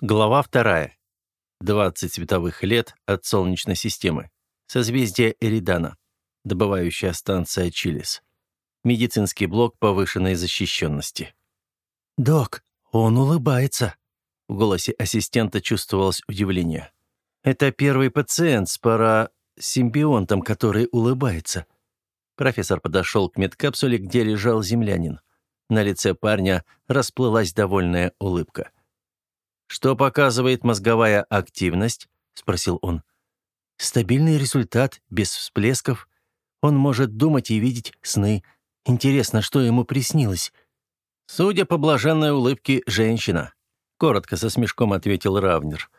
Глава вторая. 20 световых лет от Солнечной системы. Созвездие Эридана. Добывающая станция Чилис. Медицинский блок повышенной защищенности. «Док, он улыбается». В голосе ассистента чувствовалось удивление. «Это первый пациент с парасимбионтом, который улыбается». Профессор подошел к медкапсуле, где лежал землянин. На лице парня расплылась довольная улыбка. «Что показывает мозговая активность?» — спросил он. «Стабильный результат, без всплесков. Он может думать и видеть сны. Интересно, что ему приснилось?» «Судя по блаженной улыбке, женщина», — коротко со смешком ответил Равнер.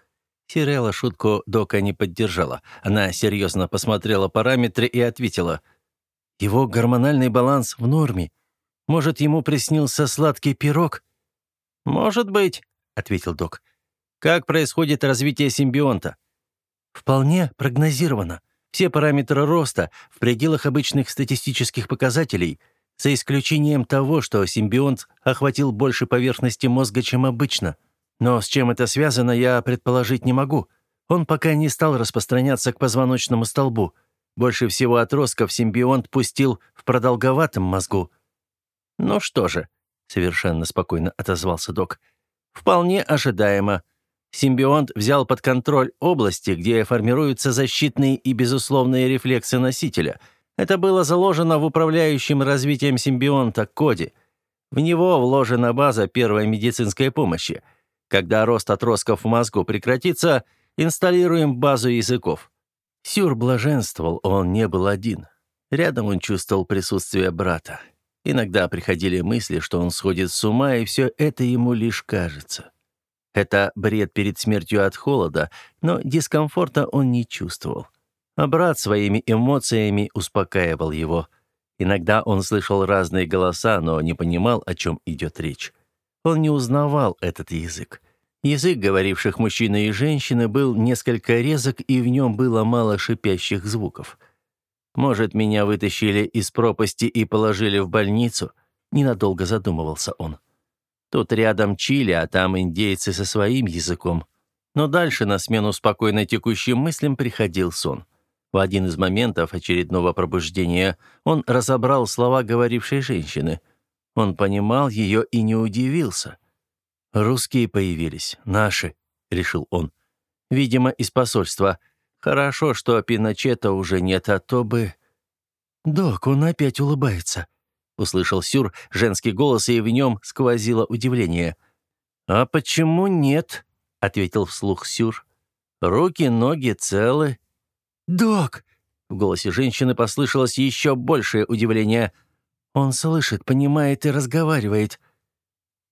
Сирелла шутку Дока не поддержала. Она серьезно посмотрела параметры и ответила. «Его гормональный баланс в норме. Может, ему приснился сладкий пирог?» «Может быть», — ответил док. «Как происходит развитие симбионта?» «Вполне прогнозировано. Все параметры роста в пределах обычных статистических показателей, за исключением того, что симбионт охватил больше поверхности мозга, чем обычно. Но с чем это связано, я предположить не могу. Он пока не стал распространяться к позвоночному столбу. Больше всего отростков симбионт пустил в продолговатом мозгу. «Ну что же», — совершенно спокойно отозвался док, — «вполне ожидаемо. Симбионт взял под контроль области, где формируются защитные и безусловные рефлексы носителя. Это было заложено в управляющем развитием симбионта коде. В него вложена база первой медицинской помощи. Когда рост отростков в мозгу прекратится, инсталируем базу языков». Сюр блаженствовал, он не был один. Рядом он чувствовал присутствие брата. Иногда приходили мысли, что он сходит с ума, и все это ему лишь кажется. Это бред перед смертью от холода, но дискомфорта он не чувствовал. А брат своими эмоциями успокаивал его. Иногда он слышал разные голоса, но не понимал, о чем идет речь. Он не узнавал этот язык. Язык, говоривших мужчины и женщины, был несколько резок, и в нем было мало шипящих звуков. Может, меня вытащили из пропасти и положили в больницу? Ненадолго задумывался он. Тут рядом Чили, а там индейцы со своим языком. Но дальше на смену спокойно текущим мыслям приходил сон. В один из моментов очередного пробуждения он разобрал слова говорившей женщины. Он понимал ее и не удивился. «Русские появились, наши», — решил он. «Видимо, из посольства. Хорошо, что Пиночета уже нет, а то бы...» «Док, он опять улыбается», — услышал Сюр женский голос, и в нем сквозило удивление. «А почему нет?» — ответил вслух Сюр. «Руки, ноги целы». «Док!» — в голосе женщины послышалось еще большее удивление. «Он слышит, понимает и разговаривает».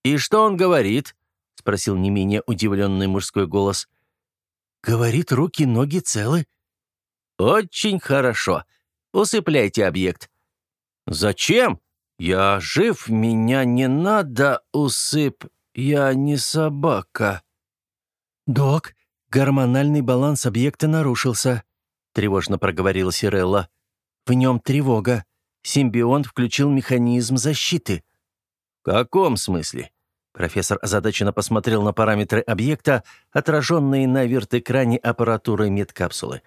«И что он говорит?» — спросил не менее удивленный мужской голос. Говорит, руки, ноги целы. Очень хорошо. Усыпляйте объект. Зачем? Я жив, меня не надо усып. Я не собака. Док, гормональный баланс объекта нарушился, тревожно проговорила Сирелла. В нем тревога. Симбионт включил механизм защиты. В каком смысле? Профессор озадаченно посмотрел на параметры объекта, отраженные на вертэкране аппаратуры медкапсулы.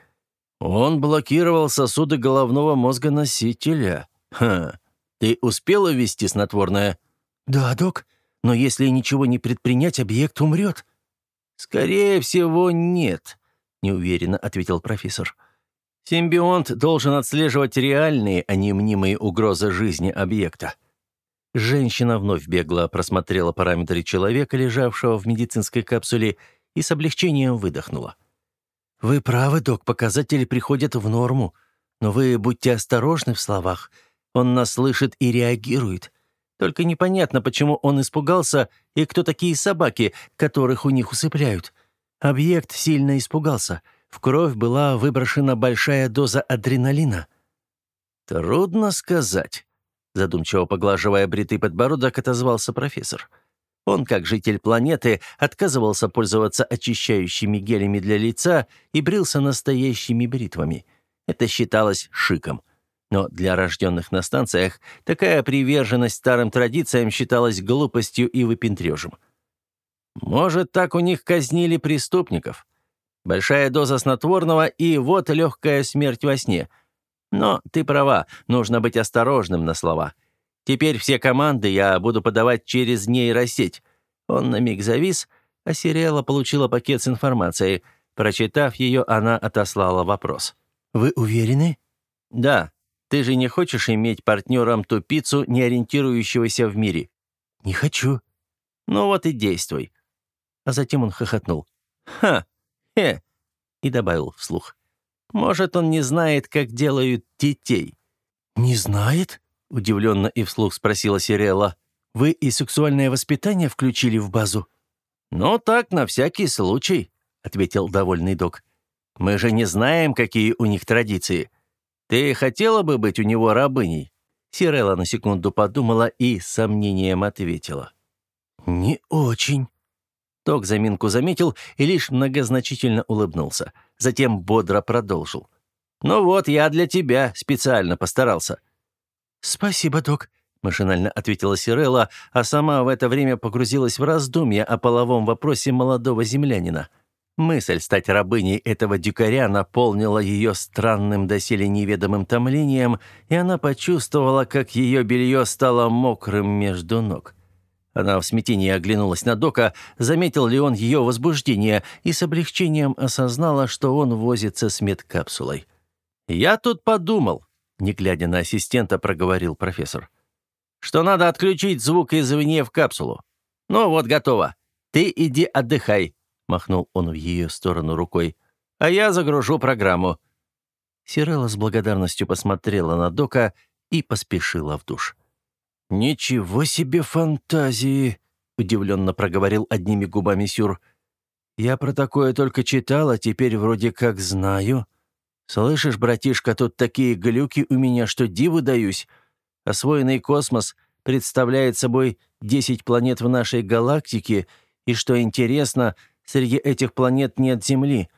«Он блокировал сосуды головного мозга носителя. Ха. Ты успела ввести снотворное?» «Да, док. Но если ничего не предпринять, объект умрет». «Скорее всего, нет», — неуверенно ответил профессор. «Симбионт должен отслеживать реальные, а не мнимые угрозы жизни объекта. Женщина вновь бегло просмотрела параметры человека, лежавшего в медицинской капсуле, и с облегчением выдохнула. «Вы правы, док, показатели приходят в норму. Но вы будьте осторожны в словах. Он нас слышит и реагирует. Только непонятно, почему он испугался и кто такие собаки, которых у них усыпляют. Объект сильно испугался. В кровь была выброшена большая доза адреналина». «Трудно сказать», задумчиво поглаживая бритый подбородок, отозвался профессор. Он, как житель планеты, отказывался пользоваться очищающими гелями для лица и брился настоящими бритвами. Это считалось шиком. Но для рожденных на станциях такая приверженность старым традициям считалась глупостью и выпендрежем. Может, так у них казнили преступников. Большая доза снотворного и вот легкая смерть во сне. Но ты права, нужно быть осторожным на слова. Теперь все команды я буду подавать через нейросеть. Он на миг завис, а Сириэла получила пакет с информацией. Прочитав ее, она отослала вопрос. «Вы уверены?» «Да. Ты же не хочешь иметь партнером тупицу, не ориентирующегося в мире?» «Не хочу». «Ну вот и действуй». А затем он хохотнул. «Ха! Хе!» И добавил вслух. «Может, он не знает, как делают детей?» «Не знает?» — удивленно и вслух спросила Сирелла. «Вы и сексуальное воспитание включили в базу?» «Ну так, на всякий случай», — ответил довольный док. «Мы же не знаем, какие у них традиции. Ты хотела бы быть у него рабыней?» Сирелла на секунду подумала и с сомнением ответила. «Не очень». Док заминку заметил и лишь многозначительно улыбнулся. Затем бодро продолжил. «Ну вот, я для тебя специально постарался». «Спасибо, док», машинально ответила Сирелла, а сама в это время погрузилась в раздумья о половом вопросе молодого землянина. Мысль стать рабыней этого дикаря наполнила ее странным доселе неведомым томлением, и она почувствовала, как ее белье стало мокрым между ног. Она в смятении оглянулась на Дока, заметил ли он ее возбуждение, и с облегчением осознала, что он возится с медкапсулой. «Я тут подумал», — не глядя на ассистента, проговорил профессор что надо отключить звук извне в капсулу. Ну вот, готово. Ты иди отдыхай», — махнул он в ее сторону рукой. «А я загружу программу». Сирелла с благодарностью посмотрела на Дока и поспешила в душ. «Ничего себе фантазии!» — удивленно проговорил одними губами Сюр. «Я про такое только читал, а теперь вроде как знаю. Слышишь, братишка, тут такие глюки у меня, что диву даюсь. Освоенный космос представляет собой 10 планет в нашей галактике, и, что интересно, среди этих планет нет Земли.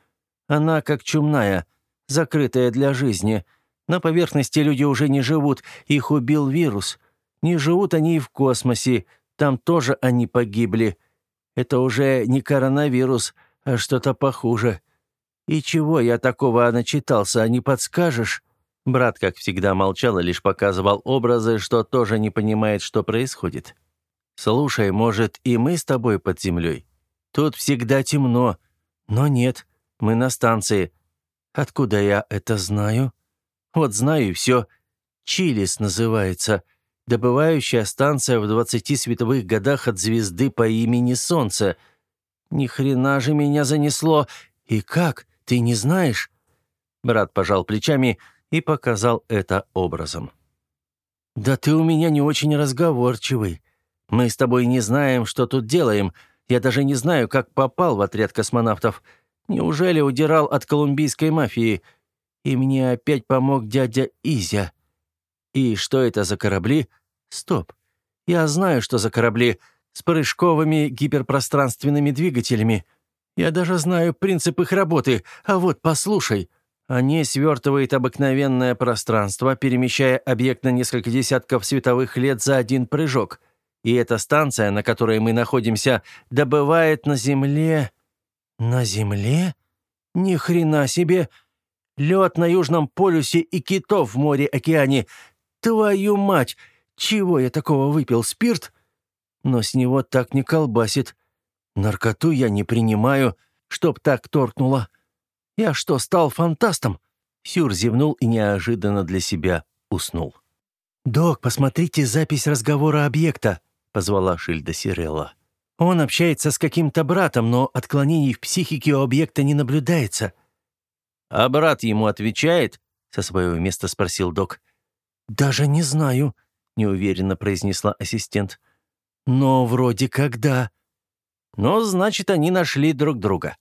Она как чумная, закрытая для жизни. На поверхности люди уже не живут, их убил вирус. Не живут они и в космосе, там тоже они погибли. Это уже не коронавирус, а что-то похуже. И чего я такого начитался, а не подскажешь?» Брат, как всегда, молчал и лишь показывал образы, что тоже не понимает, что происходит. «Слушай, может, и мы с тобой под землей? Тут всегда темно. Но нет, мы на станции. Откуда я это знаю? Вот знаю и все. Чилис называется. Добывающая станция в 20 световых годах от звезды по имени Солнце. Ни хрена же меня занесло. И как? Ты не знаешь?» Брат пожал плечами и показал это образом. «Да ты у меня не очень разговорчивый. Мы с тобой не знаем, что тут делаем. Я даже не знаю, как попал в отряд космонавтов. Неужели удирал от колумбийской мафии? И мне опять помог дядя Изя. И что это за корабли? Стоп. Я знаю, что за корабли. С прыжковыми гиперпространственными двигателями. Я даже знаю принцип их работы. А вот послушай». Они свертывают обыкновенное пространство, перемещая объект на несколько десятков световых лет за один прыжок. И эта станция, на которой мы находимся, добывает на Земле... На Земле? Ни хрена себе! Лед на Южном полюсе и китов в море-океане. Твою мать! Чего я такого выпил? Спирт? Но с него так не колбасит. Наркоту я не принимаю, чтоб так торкнуло. «Я что, стал фантастом?» Сюр зевнул и неожиданно для себя уснул. «Док, посмотрите запись разговора объекта», — позвала Шильда Сирелла. «Он общается с каким-то братом, но отклонений в психике у объекта не наблюдается». «А брат ему отвечает?» — со своего места спросил док. «Даже не знаю», — неуверенно произнесла ассистент. «Но вроде как да». «Ну, значит, они нашли друг друга».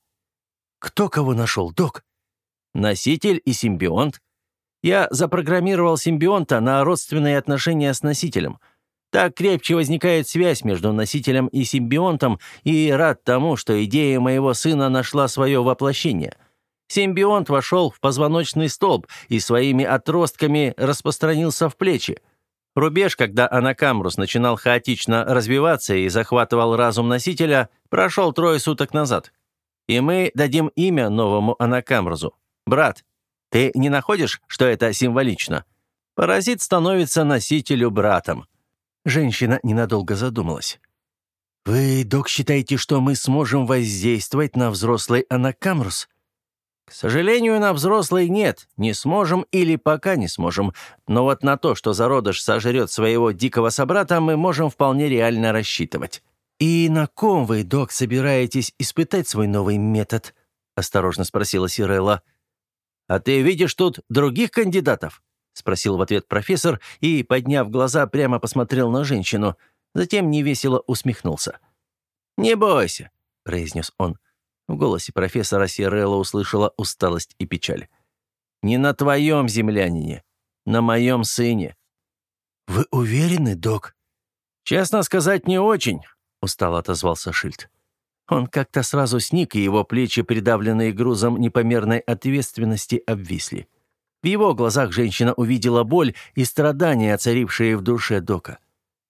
«Кто кого нашел, док?» «Носитель и симбионт. Я запрограммировал симбионта на родственные отношения с носителем. Так крепче возникает связь между носителем и симбионтом, и рад тому, что идея моего сына нашла свое воплощение. Симбионт вошел в позвоночный столб и своими отростками распространился в плечи. Рубеж, когда Анакамрус начинал хаотично развиваться и захватывал разум носителя, прошел трое суток назад. И мы дадим имя новому Анакамрузу. Брат, ты не находишь, что это символично? Паразит становится носителю братом». Женщина ненадолго задумалась. «Вы, док, считаете, что мы сможем воздействовать на взрослый Анакамрус?» К сожалению, на взрослый нет. Не сможем или пока не сможем. Но вот на то, что зародыш сожрет своего дикого собрата, мы можем вполне реально рассчитывать. «И на ком вы, док, собираетесь испытать свой новый метод?» — осторожно спросила Сирелла. «А ты видишь тут других кандидатов?» — спросил в ответ профессор и, подняв глаза, прямо посмотрел на женщину. Затем невесело усмехнулся. «Не бойся», — произнес он. В голосе профессора Сирелла услышала усталость и печаль. «Не на твоем землянине, на моем сыне». «Вы уверены, док?» «Честно сказать, не очень», — устало отозвался Шильд. Он как-то сразу сник, и его плечи, придавленные грузом непомерной ответственности, обвисли. В его глазах женщина увидела боль и страдания, царившие в душе Дока.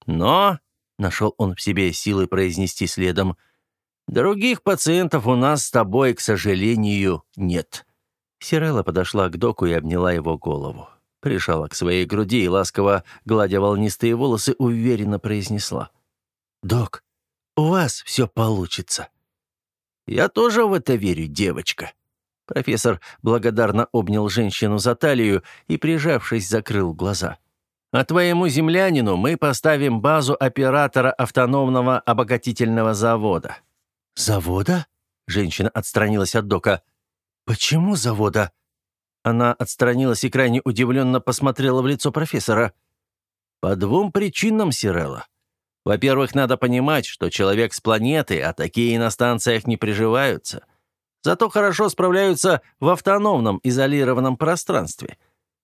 «Но», — нашел он в себе силы произнести следом, Других пациентов у нас с тобой, к сожалению, нет». Сирелла подошла к доку и обняла его голову. Прижала к своей груди и, ласково гладя волнистые волосы, уверенно произнесла. «Док, у вас все получится». «Я тоже в это верю, девочка». Профессор благодарно обнял женщину за талию и, прижавшись, закрыл глаза. «А твоему землянину мы поставим базу оператора автономного обогатительного завода. «Завода?» — женщина отстранилась от дока. «Почему завода?» Она отстранилась и крайне удивленно посмотрела в лицо профессора. «По двум причинам, Сирелла. Во-первых, надо понимать, что человек с планеты, а такие на станциях не приживаются. Зато хорошо справляются в автономном изолированном пространстве.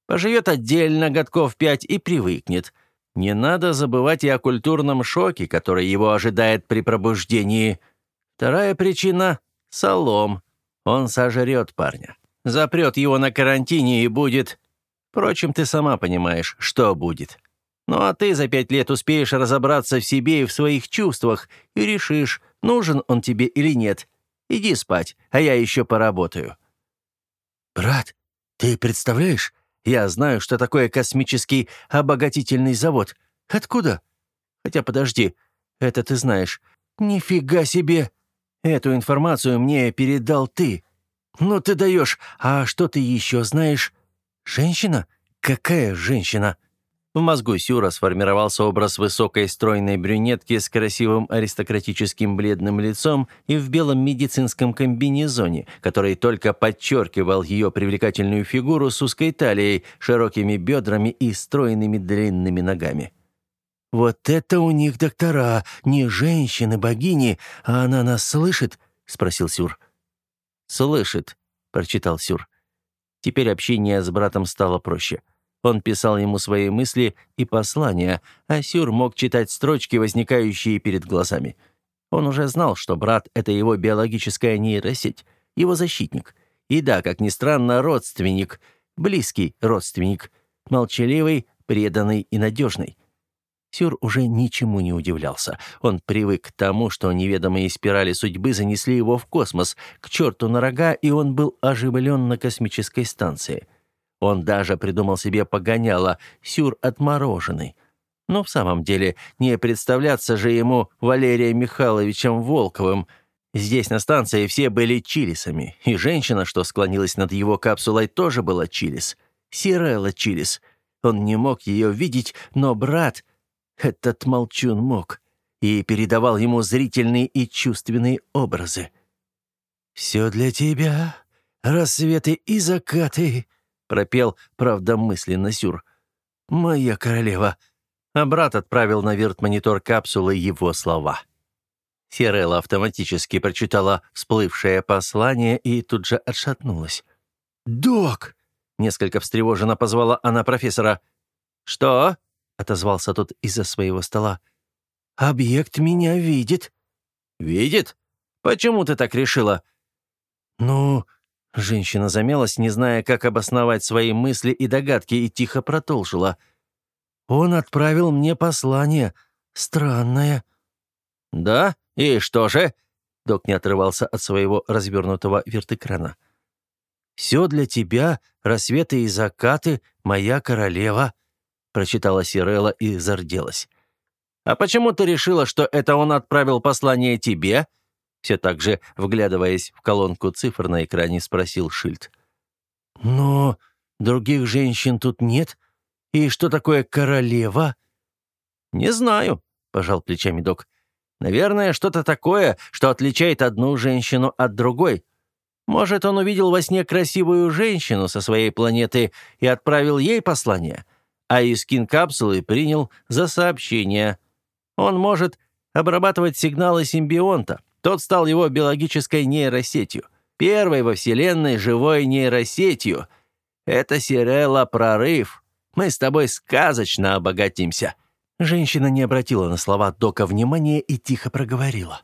Поживет отдельно годков пять и привыкнет. Не надо забывать и о культурном шоке, который его ожидает при пробуждении – Вторая причина — солом. Он сожрет парня. Запрет его на карантине и будет... Впрочем, ты сама понимаешь, что будет. Ну а ты за пять лет успеешь разобраться в себе и в своих чувствах и решишь, нужен он тебе или нет. Иди спать, а я еще поработаю». «Брат, ты представляешь, я знаю, что такое космический обогатительный завод. Откуда? Хотя подожди, это ты знаешь. Нифига себе!» Эту информацию мне передал ты. Ну ты даешь, а что ты еще знаешь? Женщина? Какая женщина?» В мозгу Сюра сформировался образ высокой стройной брюнетки с красивым аристократическим бледным лицом и в белом медицинском комбинезоне, который только подчеркивал ее привлекательную фигуру с узкой талией, широкими бедрами и стройными длинными ногами. «Вот это у них доктора, не женщины-богини, а она нас слышит?» — спросил Сюр. «Слышит», — прочитал Сюр. Теперь общение с братом стало проще. Он писал ему свои мысли и послания, а Сюр мог читать строчки, возникающие перед глазами. Он уже знал, что брат — это его биологическая нейросеть, его защитник. И да, как ни странно, родственник, близкий родственник, молчаливый, преданный и надежный. Сюр уже ничему не удивлялся. Он привык к тому, что неведомые спирали судьбы занесли его в космос, к черту на рога, и он был оживлен на космической станции. Он даже придумал себе погоняло «Сюр отмороженный». Но в самом деле не представляться же ему Валерием Михайловичем Волковым. Здесь на станции все были чилисами, и женщина, что склонилась над его капсулой, тоже была чилис. Сирелла Чилис. Он не мог ее видеть, но брат — этот молчун мог и передавал ему зрительные и чувственные образы. «Все для тебя, рассветы и закаты», — пропел, правда, мысленно Сюр. «Моя королева». А брат отправил на вирт-монитор капсулы его слова. Сирелла автоматически прочитала всплывшее послание и тут же отшатнулась. «Док!» — несколько встревоженно позвала она профессора. «Что?» — отозвался тот из-за своего стола. «Объект меня видит». «Видит? Почему ты так решила?» «Ну...» — женщина замялась, не зная, как обосновать свои мысли и догадки, и тихо продолжила. Он отправил мне послание. Странное». «Да? И что же?» Док не отрывался от своего развернутого вертэкрана. «Все для тебя, рассветы и закаты, моя королева», прочитала Сирелла и зарделась. «А почему ты решила, что это он отправил послание тебе?» Все так же, вглядываясь в колонку цифр на экране, спросил Шильд. «Но других женщин тут нет. И что такое королева?» «Не знаю», — пожал плечами док. «Наверное, что-то такое, что отличает одну женщину от другой. Может, он увидел во сне красивую женщину со своей планеты и отправил ей послание, а из кинкапсулы принял за сообщение. Он может обрабатывать сигналы симбионта. Тот стал его биологической нейросетью. Первой во Вселенной живой нейросетью. Это Сирелла прорыв. Мы с тобой сказочно обогатимся». Женщина не обратила на слова Дока внимания и тихо проговорила.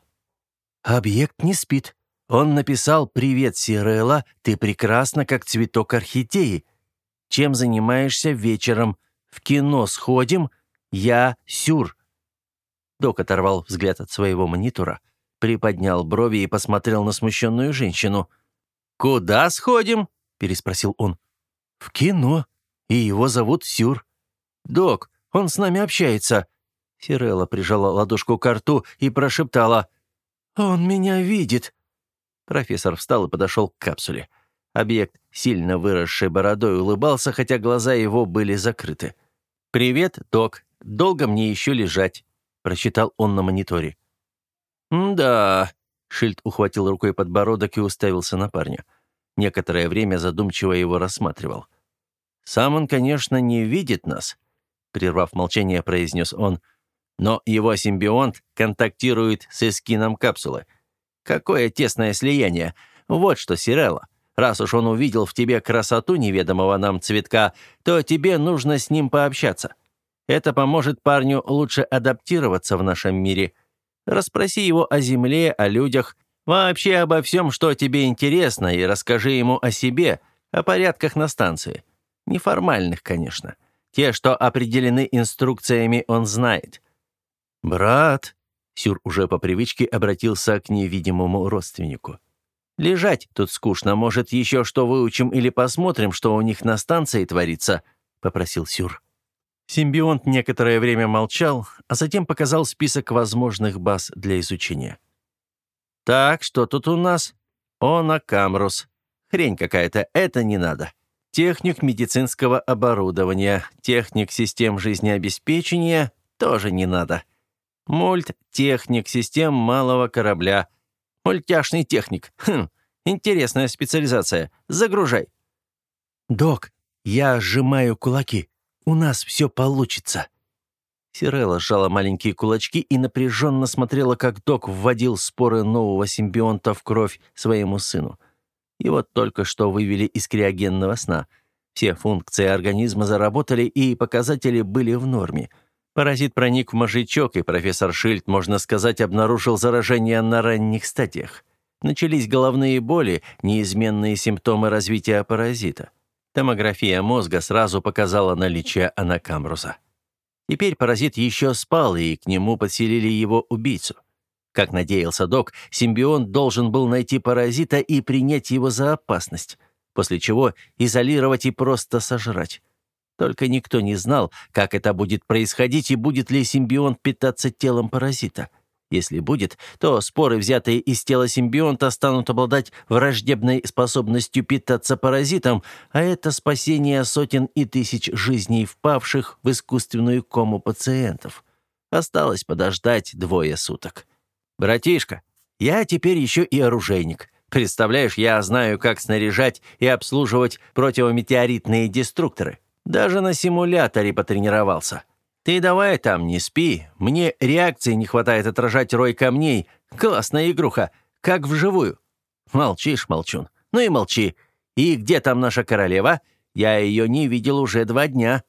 «Объект не спит. Он написал «Привет, Сирелла, ты прекрасна, как цветок орхидеи. Чем занимаешься вечером? В кино сходим? Я Сюр». Док оторвал взгляд от своего монитора, приподнял брови и посмотрел на смущенную женщину. «Куда сходим?» — переспросил он. «В кино. И его зовут Сюр. Док, он с нами общается». Сирелла прижала ладошку к рту и прошептала. «Он меня видит». Профессор встал и подошел к капсуле. Объект, сильно выросший бородой, улыбался, хотя глаза его были закрыты. «Привет, док. Долго мне еще лежать?» — прочитал он на мониторе. «Да», — Шильд ухватил рукой подбородок и уставился на парня. Некоторое время задумчиво его рассматривал. «Сам он, конечно, не видит нас», — прервав молчание, произнес он, «но его симбионт контактирует с эскином капсулы. Какое тесное слияние! Вот что, Сирелла, раз уж он увидел в тебе красоту неведомого нам цветка, то тебе нужно с ним пообщаться. Это поможет парню лучше адаптироваться в нашем мире. Расспроси его о земле, о людях, вообще обо всем, что тебе интересно, и расскажи ему о себе, о порядках на станции. Неформальных, конечно. Те, что определены инструкциями, он знает. «Брат», Сюр уже по привычке обратился к невидимому родственнику. «Лежать тут скучно. Может, еще что выучим или посмотрим, что у них на станции творится?» — попросил Сюр. Симбионт некоторое время молчал, а затем показал список возможных баз для изучения. «Так, что тут у нас? Онакамрус. Хрень какая-то, это не надо. Техник медицинского оборудования, техник систем жизнеобеспечения тоже не надо. Мульт – техник систем малого корабля. Мультяшный техник. Хм, интересная специализация. Загружай. «Док, я сжимаю кулаки. У нас все получится». Сирелла сжала маленькие кулачки и напряженно смотрела, как док вводил споры нового симбионта в кровь своему сыну. Его только что вывели из криогенного сна. Все функции организма заработали, и показатели были в норме – Паразит проник в мозжечок, и профессор Шильд, можно сказать, обнаружил заражение на ранних стадиях. Начались головные боли, неизменные симптомы развития паразита. Томография мозга сразу показала наличие анакамруза. Теперь паразит еще спал, и к нему подселили его убийцу. Как надеялся док, симбион должен был найти паразита и принять его за опасность, после чего изолировать и просто сожрать. Только никто не знал, как это будет происходить и будет ли симбионт питаться телом паразита. Если будет, то споры, взятые из тела симбионта, станут обладать враждебной способностью питаться паразитом, а это спасение сотен и тысяч жизней впавших в искусственную кому пациентов. Осталось подождать двое суток. «Братишка, я теперь еще и оружейник. Представляешь, я знаю, как снаряжать и обслуживать противометеоритные деструкторы. Даже на симуляторе потренировался. Ты давай там не спи. Мне реакции не хватает отражать рой камней. Классная игруха. Как вживую. Молчишь, молчун. Ну и молчи. И где там наша королева? Я ее не видел уже два дня.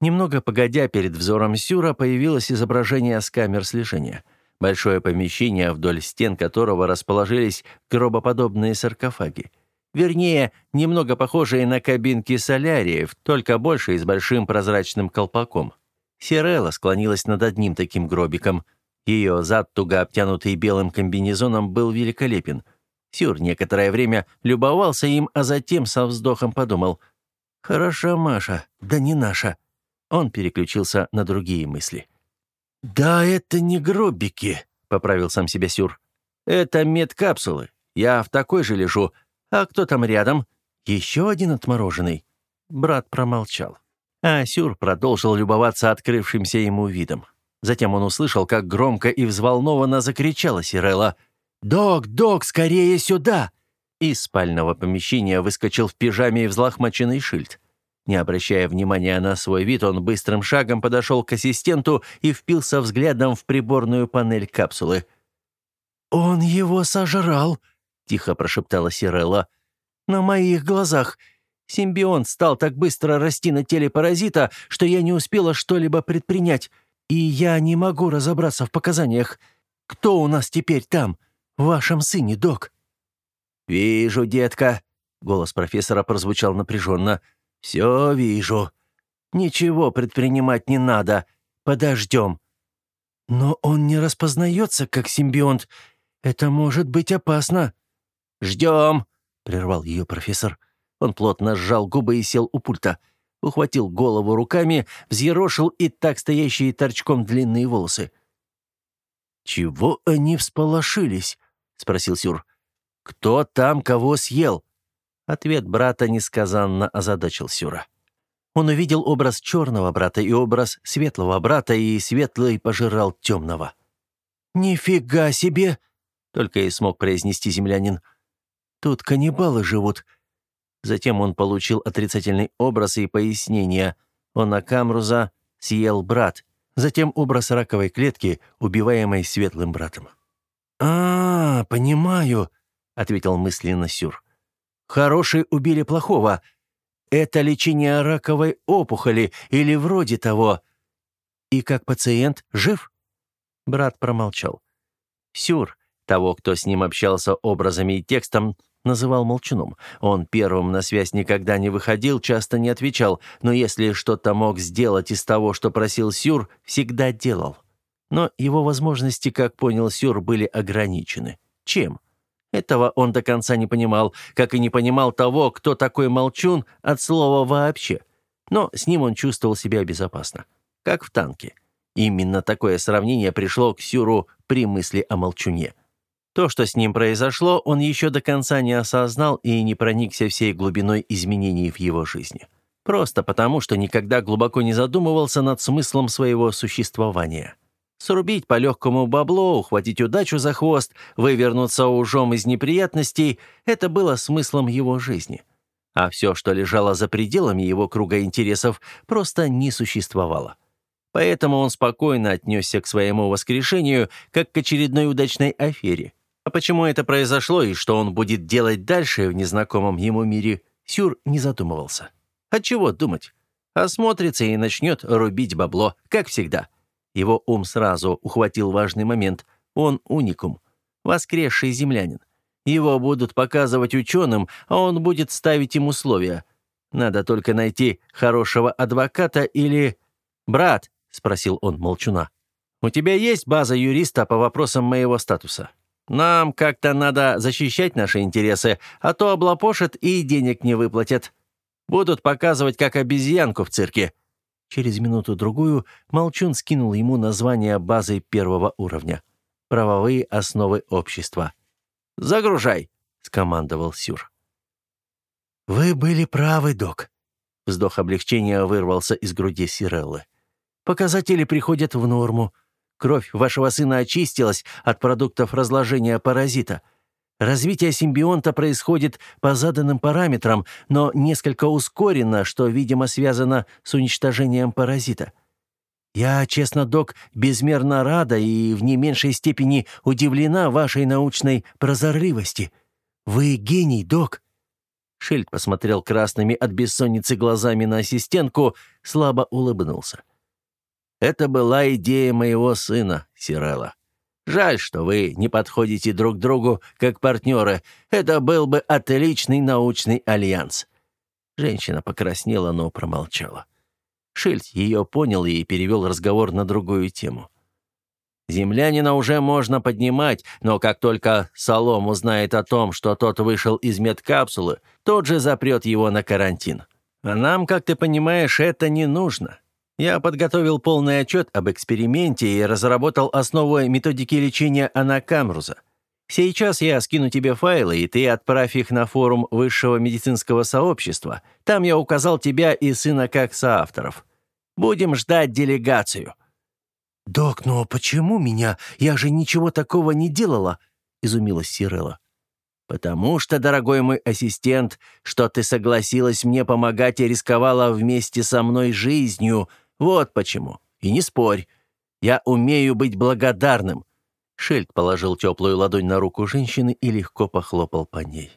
Немного погодя, перед взором Сюра появилось изображение с камер слежения. Большое помещение, вдоль стен которого расположились гробоподобные саркофаги. Вернее, немного похожие на кабинки соляриев, только больше и с большим прозрачным колпаком. Сирелла склонилась над одним таким гробиком. Ее зад, туго обтянутый белым комбинезоном, был великолепен. Сюр некоторое время любовался им, а затем со вздохом подумал. «Хороша Маша, да не наша». Он переключился на другие мысли. «Да это не гробики», — поправил сам себя Сюр. «Это медкапсулы. Я в такой же лежу. А кто там рядом? Еще один отмороженный». Брат промолчал. А Сюр продолжил любоваться открывшимся ему видом. Затем он услышал, как громко и взволнованно закричала Сирелла. «Док, док, скорее сюда!» Из спального помещения выскочил в пижаме и взлохмаченный шильд. Не обращая внимания на свой вид, он быстрым шагом подошел к ассистенту и впился взглядом в приборную панель капсулы. «Он его сожрал», — тихо прошептала Сирелла. «На моих глазах. Симбионт стал так быстро расти на теле паразита, что я не успела что-либо предпринять, и я не могу разобраться в показаниях. Кто у нас теперь там? В вашем сыне, док?» «Вижу, детка», — голос профессора прозвучал напряженно. «Все вижу. Ничего предпринимать не надо. Подождем». «Но он не распознается как симбионт. Это может быть опасно». «Ждем», — прервал ее профессор. Он плотно сжал губы и сел у пульта. Ухватил голову руками, взъерошил и так стоящие торчком длинные волосы. «Чего они всполошились?» — спросил Сюр. «Кто там кого съел?» Ответ брата несказанно озадачил Сюра. Он увидел образ черного брата и образ светлого брата, и светлый пожирал темного. «Нифига себе!» — только и смог произнести землянин. «Тут каннибалы живут». Затем он получил отрицательный образ и пояснение. Он Акамруза съел брат. Затем образ раковой клетки, убиваемой светлым братом. «А, понимаю», — ответил мысленно Сюр. Хорошие убили плохого. Это лечение раковой опухоли или вроде того. И как пациент жив?» Брат промолчал. Сюр, того, кто с ним общался образами и текстом, называл молчуном. Он первым на связь никогда не выходил, часто не отвечал, но если что-то мог сделать из того, что просил Сюр, всегда делал. Но его возможности, как понял Сюр, были ограничены. Чем? Этого он до конца не понимал, как и не понимал того, кто такой молчун от слова «вообще». Но с ним он чувствовал себя безопасно, как в танке. Именно такое сравнение пришло к Сюру при мысли о молчуне. То, что с ним произошло, он еще до конца не осознал и не проникся всей глубиной изменений в его жизни. Просто потому, что никогда глубоко не задумывался над смыслом своего существования. Срубить по легкому бабло, ухватить удачу за хвост, вывернуться ужом из неприятностей – это было смыслом его жизни. А все, что лежало за пределами его круга интересов, просто не существовало. Поэтому он спокойно отнесся к своему воскрешению, как к очередной удачной афере. А почему это произошло и что он будет делать дальше в незнакомом ему мире, Сюр не задумывался. Отчего думать? Осмотрится и начнет рубить бабло, как всегда – его ум сразу ухватил важный момент. Он уникум. Воскресший землянин. Его будут показывать ученым, а он будет ставить им условия. Надо только найти хорошего адвоката или... «Брат», — спросил он молчуна, — «у тебя есть база юриста по вопросам моего статуса? Нам как-то надо защищать наши интересы, а то облапошат и денег не выплатят. Будут показывать, как обезьянку в цирке. Через минуту-другую Молчун скинул ему название базы первого уровня. «Правовые основы общества». «Загружай!» — скомандовал Сюр. «Вы были правы, док». Вздох облегчения вырвался из груди Сиреллы. «Показатели приходят в норму. Кровь вашего сына очистилась от продуктов разложения паразита. Развитие симбионта происходит по заданным параметрам, но несколько ускорено, что, видимо, связано с уничтожением паразита. Я, честно, док, безмерно рада и в не меньшей степени удивлена вашей научной прозорливости. Вы гений, док. Шильд посмотрел красными от бессонницы глазами на ассистентку, слабо улыбнулся. «Это была идея моего сына, Сирелла. Жаль, что вы не подходите друг другу как партнеры. Это был бы отличный научный альянс». Женщина покраснела, но промолчала. Шильд ее понял и перевел разговор на другую тему. Землянина уже можно поднимать, но как только Солом узнает о том, что тот вышел из медкапсулы, тот же запрет его на карантин. А нам, как ты понимаешь, это не нужно. Я подготовил полный отчет об эксперименте и разработал основу методики лечения анакамруза. Сейчас я скину тебе файлы, и ты отправь их на форум высшего медицинского сообщества. Там я указал тебя и сына как соавторов. Будем ждать делегацию». «Док, но почему меня? Я же ничего такого не делала», — изумилась Сирелла. «Потому что, дорогой мой ассистент, что ты согласилась мне помогать и рисковала вместе со мной жизнью. Вот почему. И не спорь. Я умею быть благодарным». Шельд положил теплую ладонь на руку женщины и легко похлопал по ней.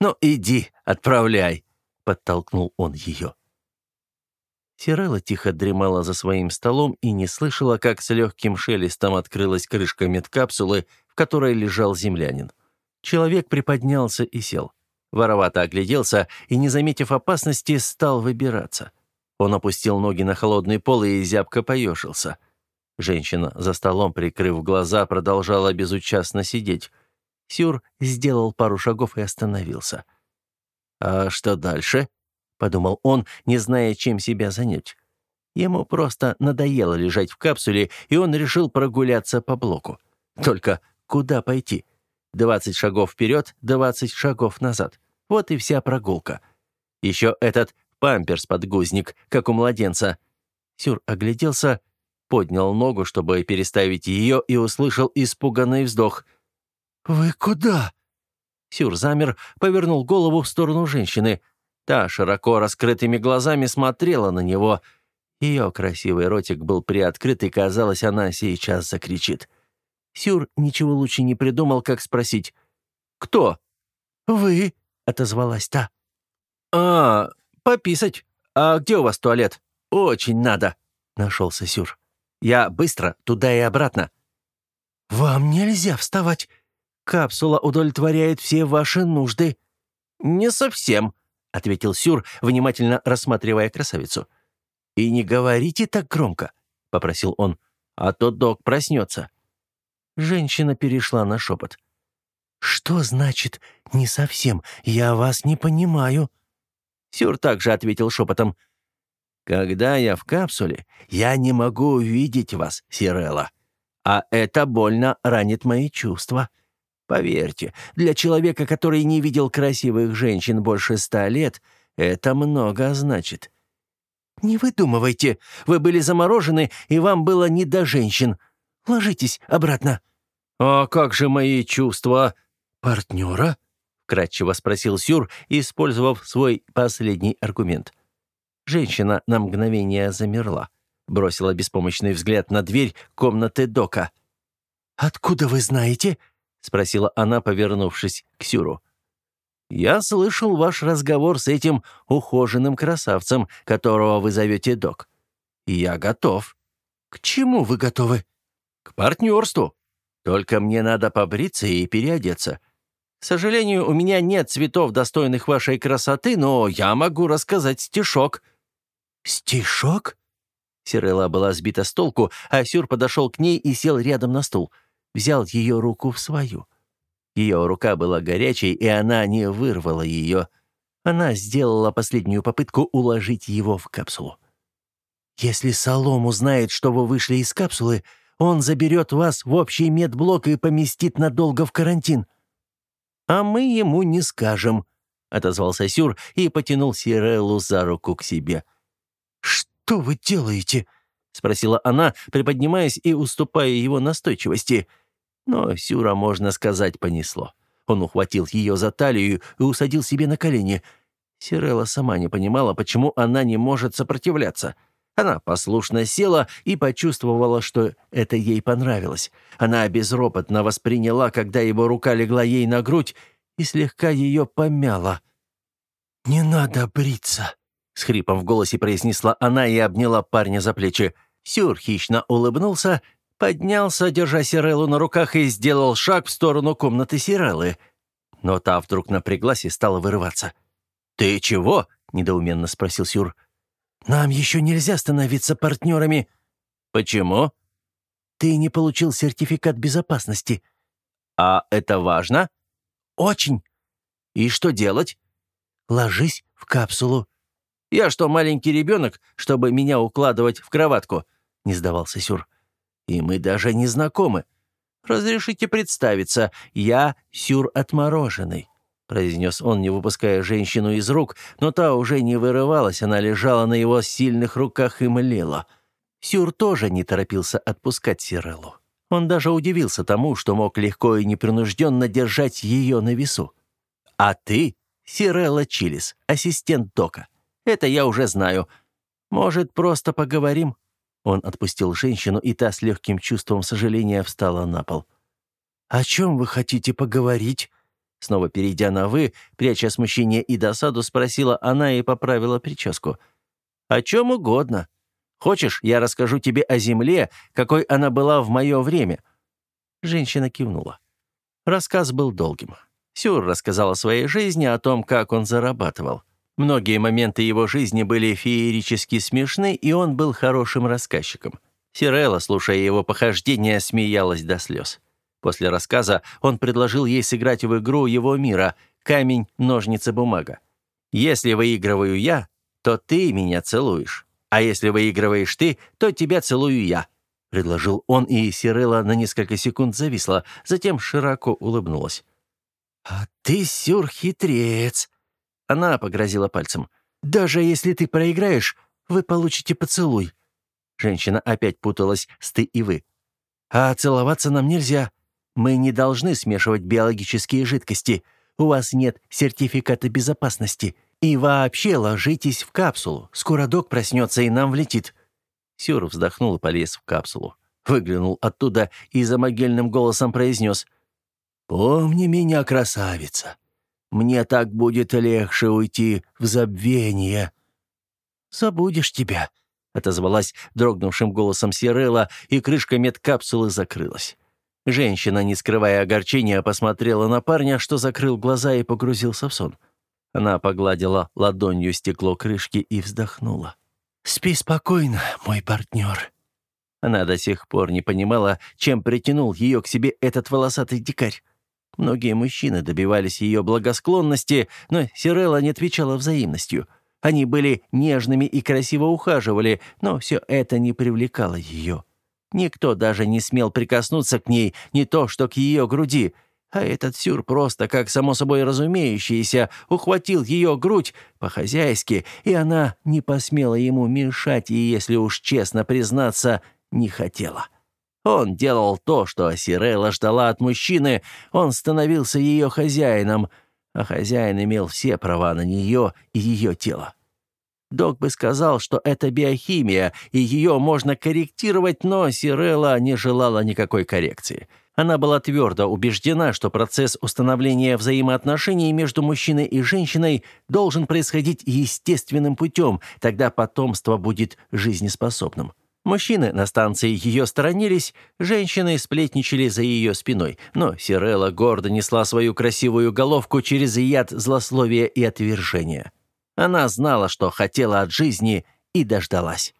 «Ну, иди, отправляй», — подтолкнул он ее. Сирелла тихо дремала за своим столом и не слышала, как с легким шелестом открылась крышка медкапсулы, в которой лежал землянин. Человек приподнялся и сел. Воровато огляделся и, не заметив опасности, стал выбираться. Он опустил ноги на холодный пол и зябко поешился. Женщина за столом, прикрыв глаза, продолжала безучастно сидеть. Сюр сделал пару шагов и остановился. «А что дальше?» подумал он, не зная, чем себя занять. Ему просто надоело лежать в капсуле, и он решил прогуляться по блоку. Только куда пойти? Двадцать шагов вперед, двадцать шагов назад. Вот и вся прогулка. Еще этот памперс-подгузник, как у младенца. Сюр огляделся, поднял ногу, чтобы переставить ее, и услышал испуганный вздох. «Вы куда?» Сюр замер, повернул голову в сторону женщины — Та широко раскрытыми глазами смотрела на него. Ее красивый ротик был приоткрыт, и, казалось, она сейчас закричит. Сюр ничего лучше не придумал, как спросить «Кто?» «Вы?» — отозвалась та. «А, пописать. А где у вас туалет? Очень надо», — нашелся Сюр. «Я быстро, туда и обратно». «Вам нельзя вставать. Капсула удовлетворяет все ваши нужды». «Не совсем», — ответил Сюр, внимательно рассматривая красавицу. «И не говорите так громко», — попросил он, — «а то док проснется». Женщина перешла на шепот. «Что значит «не совсем»? Я вас не понимаю». Сюр также ответил шепотом. «Когда я в капсуле, я не могу увидеть вас, Сирелла. А это больно ранит мои чувства. Поверьте, для человека, который не видел красивых женщин больше ста лет, это много значит. «Не выдумывайте. Вы были заморожены, и вам было не до женщин. Ложитесь обратно». «А как же мои чувства партнера?» — кратчево спросил Сюр, использовав свой последний аргумент. Женщина на мгновение замерла, бросила беспомощный взгляд на дверь комнаты Дока. «Откуда вы знаете?» — спросила она, повернувшись к Сюру. «Я слышал ваш разговор с этим ухоженным красавцем, которого вы зовете док. Я готов». «К чему вы готовы?» «К партнерству. Только мне надо побриться и переодеться. К сожалению, у меня нет цветов, достойных вашей красоты, но я могу рассказать стишок». «Стишок?» Сирелла была сбита с толку, а Сюр подошел к ней и сел рядом на стул взял ее руку в свою. Ее рука была горячей, и она не вырвала ее. Она сделала последнюю попытку уложить его в капсулу. «Если Солом узнает, что вы вышли из капсулы, он заберет вас в общий медблок и поместит надолго в карантин». «А мы ему не скажем», — отозвался Сюр и потянул Сиреллу за руку к себе. «Что вы делаете?» — спросила она, приподнимаясь и уступая его настойчивости — но Сюра, можно сказать, понесло. Он ухватил ее за талию и усадил себе на колени. Сирелла сама не понимала, почему она не может сопротивляться. Она послушно села и почувствовала, что это ей понравилось. Она безропотно восприняла, когда его рука легла ей на грудь и слегка ее помяла. «Не надо бриться», — с хрипом в голосе произнесла она и обняла парня за плечи. Сюр хищно улыбнулся поднялся, держа Сиреллу на руках, и сделал шаг в сторону комнаты Сиреллы. Но та вдруг напряглась и стала вырываться. «Ты чего?» — недоуменно спросил Сюр. Нам еще нельзя становиться партнерами». «Почему?» «Ты не получил сертификат безопасности». «А это важно?» «Очень». «И что делать?» «Ложись в капсулу». «Я что, маленький ребенок, чтобы меня укладывать в кроватку?» — не сдавался Сюр. «И мы даже не знакомы. Разрешите представиться, я Сюр Отмороженный», — произнес он, не выпуская женщину из рук, но та уже не вырывалась, она лежала на его сильных руках и млела. Сюр тоже не торопился отпускать Сиреллу. Он даже удивился тому, что мог легко и непринужденно держать ее на весу. «А ты Сирелла Чилис, ассистент Дока. Это я уже знаю. Может, просто поговорим?» Он отпустил женщину, и та с легким чувством сожаления встала на пол. «О чем вы хотите поговорить?» Снова перейдя на «вы», пряча смущение и досаду, спросила она и поправила прическу. «О чем угодно. Хочешь, я расскажу тебе о земле, какой она была в мое время?» Женщина кивнула. Рассказ был долгим. Сюр рассказал о своей жизни, о том, как он зарабатывал. Многие моменты его жизни были феерически смешны, и он был хорошим рассказчиком. Сирелла, слушая его похождения, смеялась до слез. После рассказа он предложил ей сыграть в игру его мира «Камень, ножницы, бумага». «Если выигрываю я, то ты меня целуешь, а если выигрываешь ты, то тебя целую я», — предложил он, и Сирелла на несколько секунд зависла, затем широко улыбнулась. «А ты сюрхитрец!» Она погрозила пальцем. «Даже если ты проиграешь, вы получите поцелуй». Женщина опять путалась с «ты» и «вы». «А целоваться нам нельзя. Мы не должны смешивать биологические жидкости. У вас нет сертификата безопасности. И вообще ложитесь в капсулу. Скоро док проснется и нам влетит». Сюр вздохнул и полез в капсулу. Выглянул оттуда и за могильным голосом произнес — «Помни меня, красавица. Мне так будет легче уйти в забвение». «Забудешь тебя», — отозвалась дрогнувшим голосом Сирелла, и крышка медкапсулы закрылась. Женщина, не скрывая огорчения, посмотрела на парня, что закрыл глаза и погрузился в сон. Она погладила ладонью стекло крышки и вздохнула. «Спи спокойно, мой партнер». Она до сих пор не понимала, чем притянул ее к себе этот волосатый дикарь. Многие мужчины добивались ее благосклонности, но Сирелла не отвечала взаимностью. Они были нежными и красиво ухаживали, но все это не привлекало ее. Никто даже не смел прикоснуться к ней, не то что к ее груди. А этот сюр просто, как само собой разумеющееся, ухватил ее грудь по-хозяйски, и она не посмела ему мешать, и, если уж честно признаться, не хотела. Он делал то, что Сирелла ждала от мужчины, он становился ее хозяином, а хозяин имел все права на нее и ее тело. Док бы сказал, что это биохимия, и ее можно корректировать, но Сирелла не желала никакой коррекции. Она была твердо убеждена, что процесс установления взаимоотношений между мужчиной и женщиной должен происходить естественным путем, тогда потомство будет жизнеспособным. Мужчины на станции ее сторонились, женщины сплетничали за ее спиной, но Сирелла гордо несла свою красивую головку через яд злословия и отвержения. Она знала, что хотела от жизни, и дождалась.